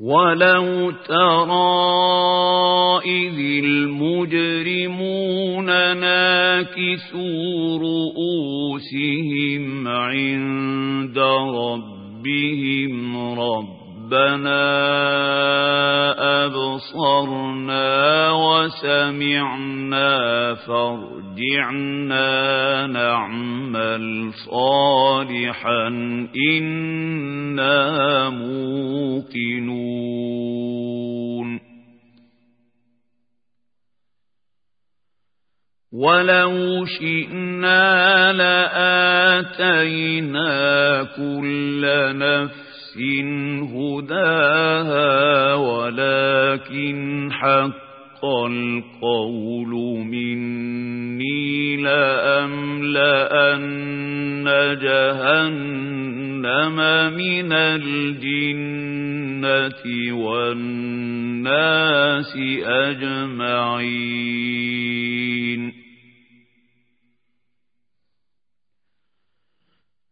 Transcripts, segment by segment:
ولو ترى إذ المجرمون ناكسوا رؤوسهم عند ربهم ربنا أبصرنا وسمعنا فارجعنا نعمل صالحا إنا موقنون. ولو شئنا لآتينا كل نفس هداها ولكن حق القول مني لأملأن جهنم من الجنة والناس أجمعين.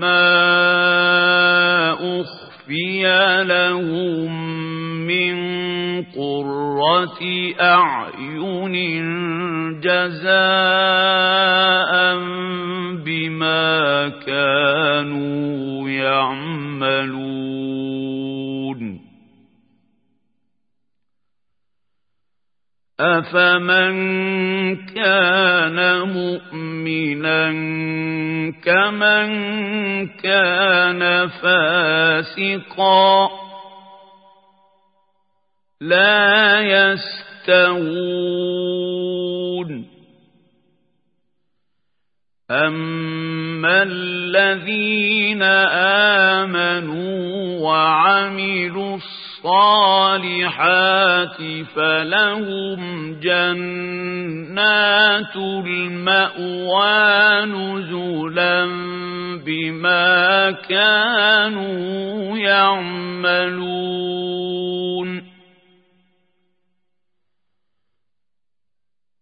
ما أخفي لهم من قرة أعين جزاء بما كانوا يعملون. أفمن كان مؤمنا كمن كان فاسقا لا يستوون أما الذين آمنوا وعملوا الصالحات فلهم جنات المأوى نزلا بما كانوا يعملون.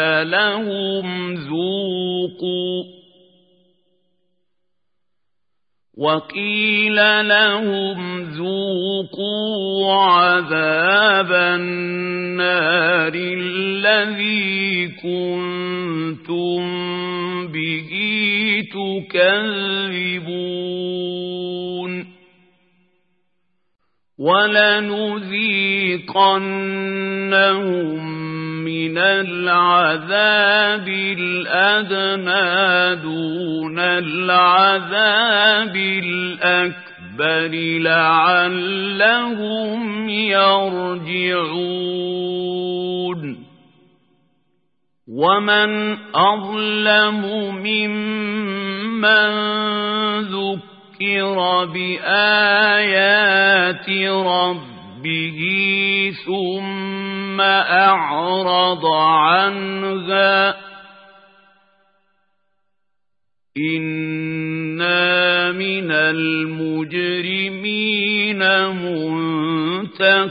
وقيل لهم ذوقوا وقيل لهم ذوقوا عذاب النار الذي كنتم به تكذبون ولنذيقنهم من العذاب الأدنى دون العذاب الأكبر لعلهم يرجعون. ومن أظلم ممن ذكر بآيات ربه ثم أعرض عنها إنا من المجرمين منتقمون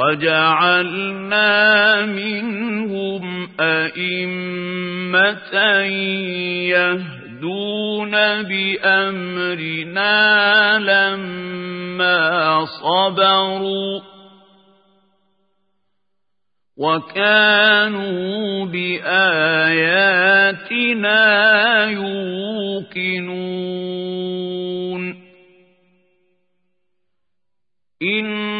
وجعلنا منهم أئمة يهدون بأمرنا لما صبروا وكانوا بآياتنا يوقنون إن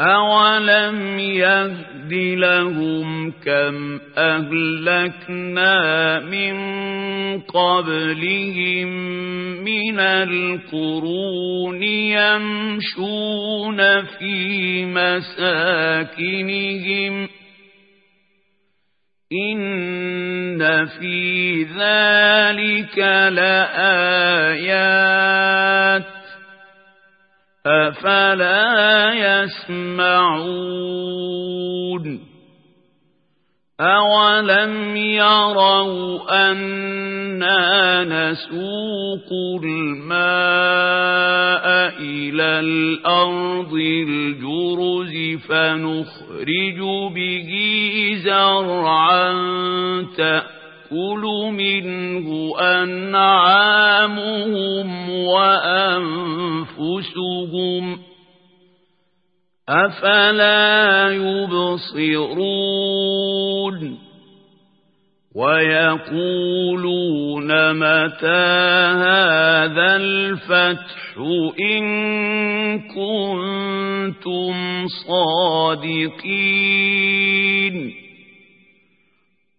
أولم يهد لهم كم أهلكنا من قبلهم من القرون يمشون في مساكنهم إن في ذلك لآيات أفلا يسمعون أولم يروا أنا نسوق الماء إلى الأرض الجرز فنخرج به زرعا تأكل تأكل منه أنعامهم وأنفسهم أفلا يبصرون ويقولون متى هذا الفتح إن كنتم صادقين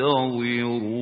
ينتظرون